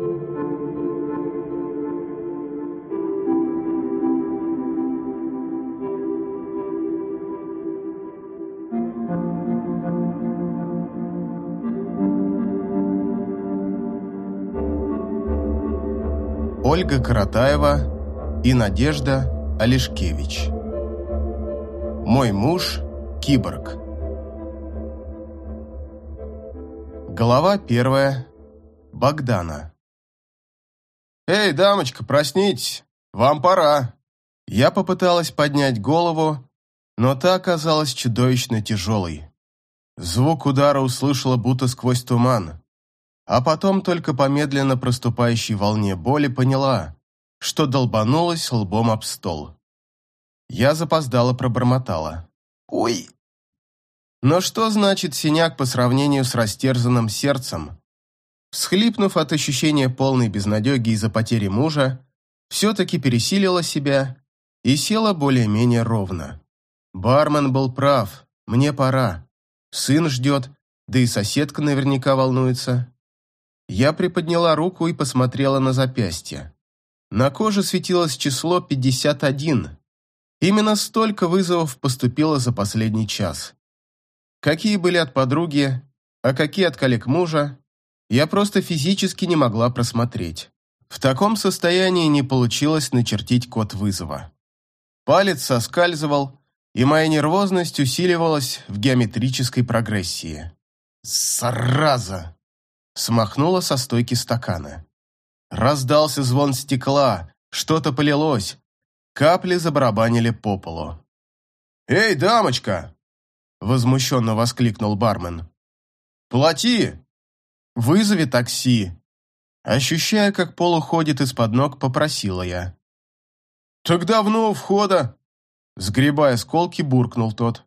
Ольга Каратаева и Надежда Олешкевич. Мой муж – киборг. Глава первая. Богдана. «Эй, дамочка, проснитесь! Вам пора!» Я попыталась поднять голову, но та оказалась чудовищно тяжелой. Звук удара услышала будто сквозь туман а потом только по медленно проступающей волне боли поняла, что долбанулась лбом об стол. Я запоздала пробормотала. «Ой!» Но что значит синяк по сравнению с растерзанным сердцем? Всхлипнув от ощущения полной безнадеги из-за потери мужа, все-таки пересилила себя и села более-менее ровно. Бармен был прав, мне пора. Сын ждет, да и соседка наверняка волнуется. Я приподняла руку и посмотрела на запястье. На коже светилось число 51. Именно столько вызовов поступило за последний час. Какие были от подруги, а какие от коллег мужа, я просто физически не могла просмотреть. В таком состоянии не получилось начертить код вызова. Палец соскальзывал, и моя нервозность усиливалась в геометрической прогрессии. «Зараза!» смахнула со стойки стакана. Раздался звон стекла, что-то полилось. Капли забарабанили по полу. «Эй, дамочка!» – возмущенно воскликнул бармен. «Плати! Вызови такси!» Ощущая, как пол уходит из-под ног, попросила я. «Так давно у входа!» Сгребая сколки, буркнул тот.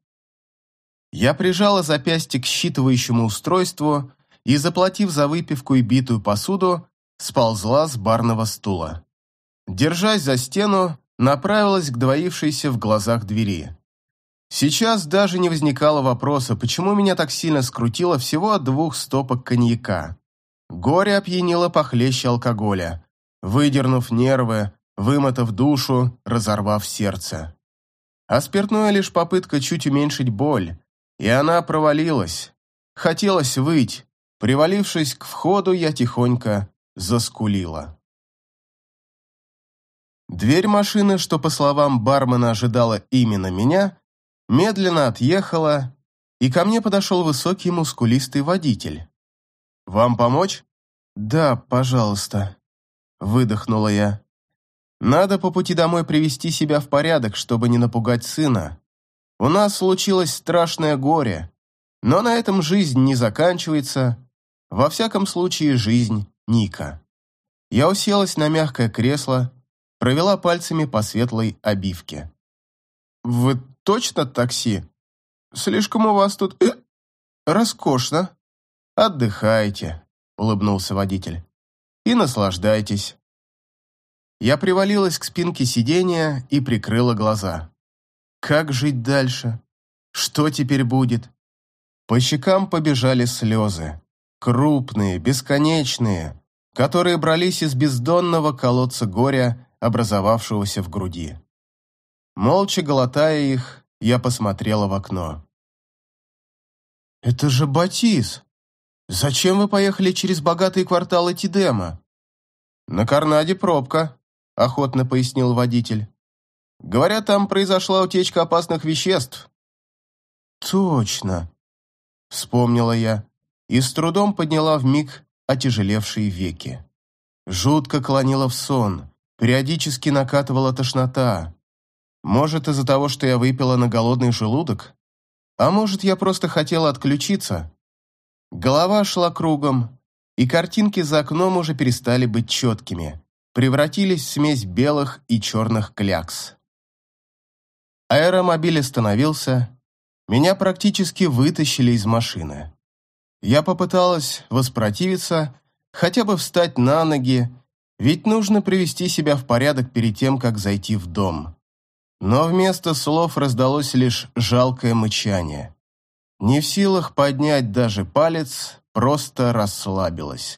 Я прижала запястье к считывающему устройству и, заплатив за выпивку и битую посуду, сползла с барного стула. Держась за стену, направилась к двоившейся в глазах двери. Сейчас даже не возникало вопроса, почему меня так сильно скрутило всего от двух стопок коньяка. Горе опьянило похлеще алкоголя, выдернув нервы, вымотав душу, разорвав сердце. А спиртное лишь попытка чуть уменьшить боль, и она провалилась. Хотелось выть, Привалившись к входу, я тихонько заскулила. Дверь машины, что, по словам бармена, ожидала именно меня, медленно отъехала, и ко мне подошел высокий мускулистый водитель. «Вам помочь?» «Да, пожалуйста», — выдохнула я. «Надо по пути домой привести себя в порядок, чтобы не напугать сына. У нас случилось страшное горе, но на этом жизнь не заканчивается, во всяком случае, жизнь Ника. Я уселась на мягкое кресло, провела пальцами по светлой обивке. «Вы точно такси? Слишком у вас тут... Э, роскошно. Отдыхайте», — улыбнулся водитель. «И наслаждайтесь». Я привалилась к спинке сиденья и прикрыла глаза. Как жить дальше? Что теперь будет? По щекам побежали слезы крупные, бесконечные, которые брались из бездонного колодца горя, образовавшегося в груди. Молча глотая их, я посмотрела в окно. «Это же Батис! Зачем вы поехали через богатые кварталы Тидема?» «На Карнаде пробка», — охотно пояснил водитель. «Говорят, там произошла утечка опасных веществ». «Точно», — вспомнила я и с трудом подняла вмиг отяжелевшие веки. Жутко клонила в сон, периодически накатывала тошнота. Может, из-за того, что я выпила на голодный желудок? А может, я просто хотела отключиться? Голова шла кругом, и картинки за окном уже перестали быть четкими, превратились в смесь белых и черных клякс. Аэромобиль остановился, меня практически вытащили из машины. Я попыталась воспротивиться, хотя бы встать на ноги, ведь нужно привести себя в порядок перед тем, как зайти в дом. Но вместо слов раздалось лишь жалкое мычание. Не в силах поднять даже палец, просто расслабилась.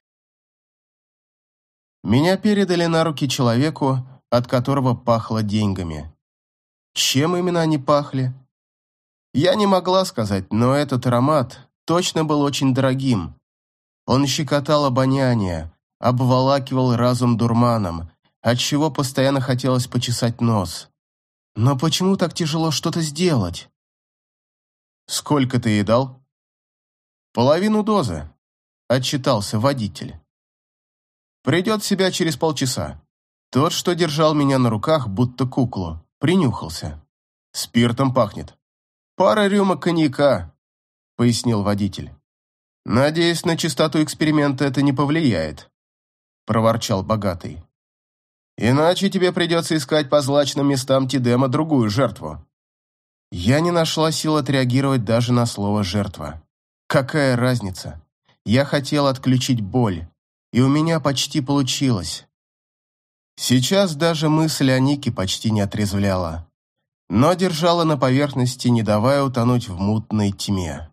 Меня передали на руки человеку, от которого пахло деньгами. Чем именно они пахли? Я не могла сказать, но этот аромат точно был очень дорогим. Он щекотал обоняние, обволакивал разум дурманом, отчего постоянно хотелось почесать нос. Но почему так тяжело что-то сделать? «Сколько ты ей дал?» «Половину дозы», — отчитался водитель. «Придет себя через полчаса. Тот, что держал меня на руках, будто куклу, принюхался. Спиртом пахнет. Пара рюмок коньяка», — пояснил водитель. «Надеюсь, на чистоту эксперимента это не повлияет», — проворчал богатый. «Иначе тебе придется искать по злачным местам Тидема другую жертву». Я не нашла сил отреагировать даже на слово «жертва». Какая разница? Я хотел отключить боль, и у меня почти получилось. Сейчас даже мысль о Нике почти не отрезвляла, но держала на поверхности, не давая утонуть в мутной тьме.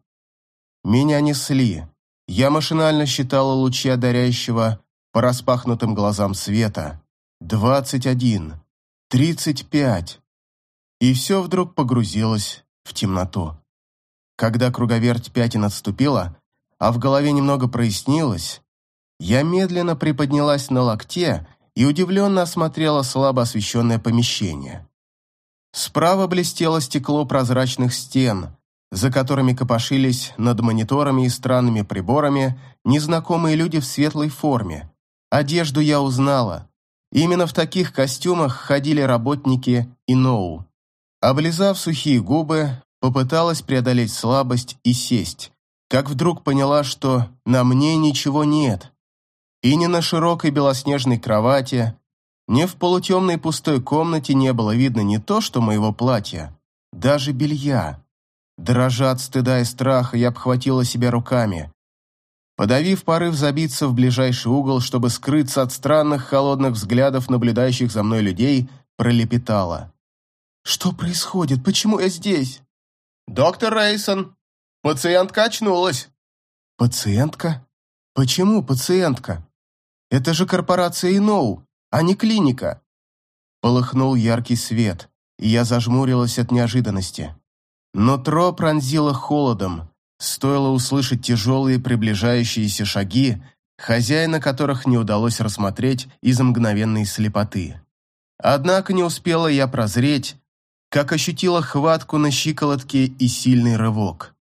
Меня несли. Я машинально считала лучи одаряющего по распахнутым глазам света. Двадцать один, тридцать пять. И все вдруг погрузилось в темноту. Когда круговерть пятен отступила, а в голове немного прояснилось, я медленно приподнялась на локте и удивленно осмотрела слабо освещенное помещение. Справа блестело стекло прозрачных стен, за которыми копошились над мониторами и странными приборами незнакомые люди в светлой форме. Одежду я узнала. Именно в таких костюмах ходили работники Иноу. Облизав сухие губы, попыталась преодолеть слабость и сесть, как вдруг поняла, что на мне ничего нет. И ни на широкой белоснежной кровати, ни в полутемной пустой комнате не было видно не то, что моего платья, даже белья. Дрожа от стыда и страха, я обхватила себя руками. Подавив порыв забиться в ближайший угол, чтобы скрыться от странных холодных взглядов наблюдающих за мной людей, пролепетала. Что происходит? Почему я здесь? Доктор Рейсон, пациентка очнулась. Пациентка? Почему пациентка? Это же корпорация Иноу, а не клиника. Полыхнул яркий свет, и я зажмурилась от неожиданности. Но Тро пронзило холодом, стоило услышать тяжелые приближающиеся шаги, хозяина которых не удалось рассмотреть из-за мгновенной слепоты. Однако не успела я прозреть, как ощутила хватку на щиколотке и сильный рывок.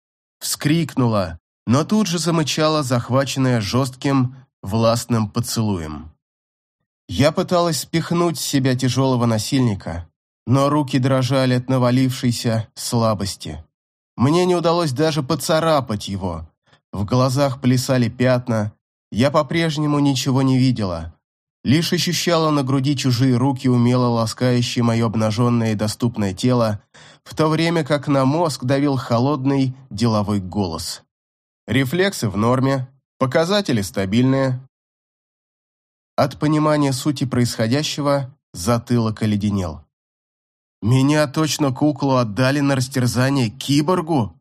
Вскрикнула, но тут же замычала, захваченная жестким, властным поцелуем. Я пыталась спихнуть с себя тяжелого насильника, но руки дрожали от навалившейся слабости. Мне не удалось даже поцарапать его. В глазах плясали пятна, я по-прежнему ничего не видела, Лишь ощущала на груди чужие руки, умело ласкающие мое обнаженное и доступное тело, в то время как на мозг давил холодный деловой голос. Рефлексы в норме, показатели стабильные. От понимания сути происходящего затылок оледенел. Меня точно куклу отдали на растерзание киборгу?